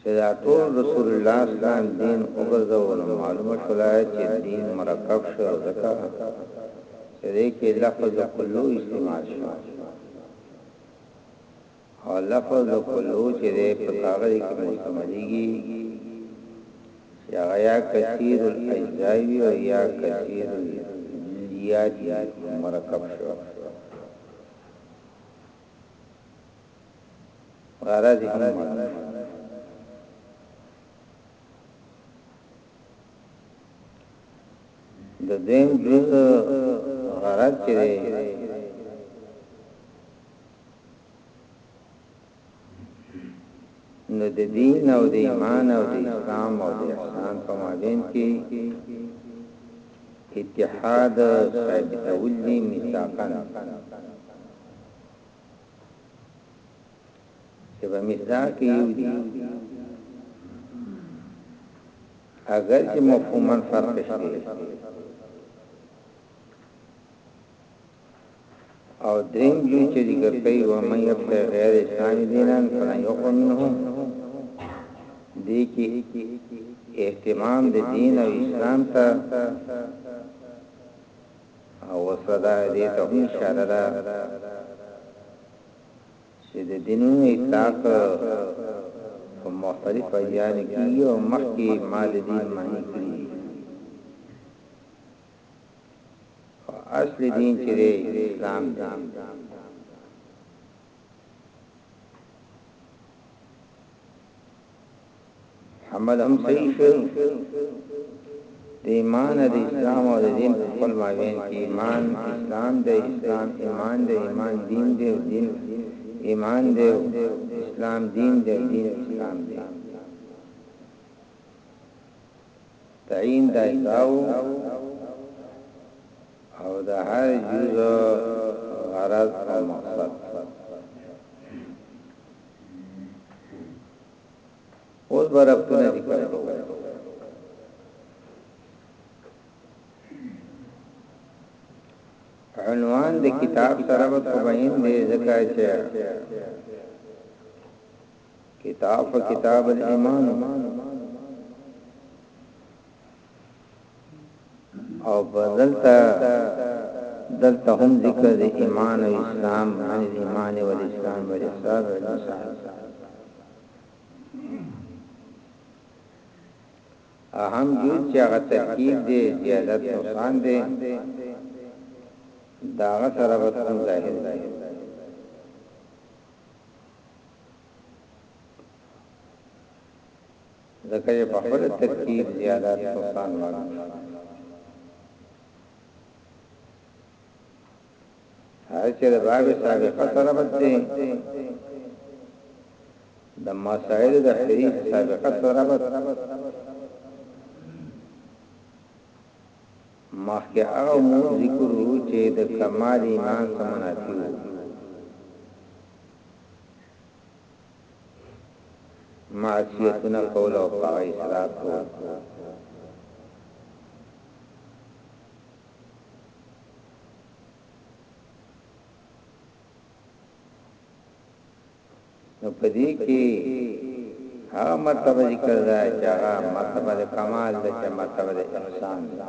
چې دا ټول رسول الله اسلام دین وګرځو نو معلومه شولا چې دین مرکب شو ځکه چې دې کې لفظ کلو استعمال شو او لفظ کلو چې دې په هغه کې مستعمليږي چې هغه یا کثیر الاجزاء او یا کثیر الجزئیات مرکب شو غرض هم معلوم شو. د دویم جز غرض چې دی نو د دین او د ایمان او د اسلام او د احسان په مابین کې اتحاد ثابتول دي میثاقا چې په مثال کې یو دي اگر چې مفهوما فرق شته او دریم جو چې ذکر کوي و مې په غیر اسلامي دینان فلا یقوم منهم دې کې اهتمام د دین او اسلام ته او وسله ده دې ته هم اشاره ده چې د دینو اطلاق په مختلف ایان کې یو مخکې ما د دین معنی کړی اصل دین چې اسلام دی عمل هم صحیح شو د ایمان د اسلام او د دین په خپل مابین کې ایمان اسلام د اسلام ایمان د ایمان دین دی او دین ایمان دی اسلام دین دی دین اسلام دی تعین د اجزاو او د هر جز غرض او مقصد اوس برابرونه ذکر کوو عنوان د کتاب سره په بیان دی ځکه چې کتاب په کتاب الایمان او بدلتا دلته هم ذکر د ایمان او اسلام عن ایمان او اسلام او احسان او انسان اهم جز چې هغه ترکیب دی زیادت نقصان دی دا سره به څنګه ظاهر دی ځکه یې په خپل ترکیب زیادات نقصان معلوم شو هر چې د باب سابقه سره بدلې د مسائل د حدیث سابقه سره بدلې مخکې هغه مو ذکر وو چې د کمال ایمان سمنافي وو معصیتونه کول او په اصرار کول نو پدې کې هغه مرتبه ذکر ده چې هغه مرتبه د کمال ده چې مرتبه د احسان ده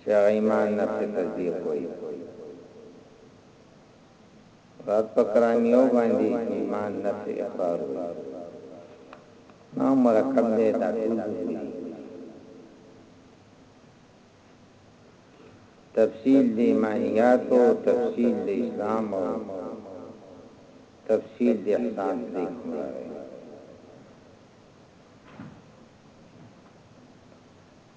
چې هغه ايمان نفي تصديق وي مراد په کراميو باندې ايمان نفي اقرار وي نو مرکب دې دا ټول دي تفصیل د ایمانیات او تفصیل د اسلام او تفصیل د احسان دی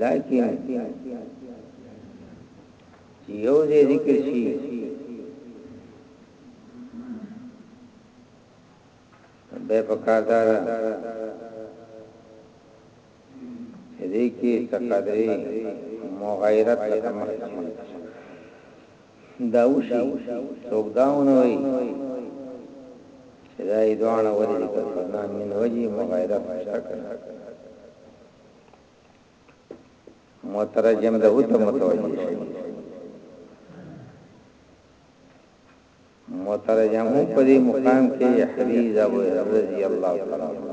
لکه چې یو ځای ذکر شي به په کار دا چې دې کې تقدرې مغایرت لکه مرحوم دا وشي څوک داونه وي چې دا یې دوانه ولې د فرمان من وجه مغایرت مشتکل مترجم ده ته متوجه شي مترجم په دې مقام کې حدیث ابو رضی الله تعالی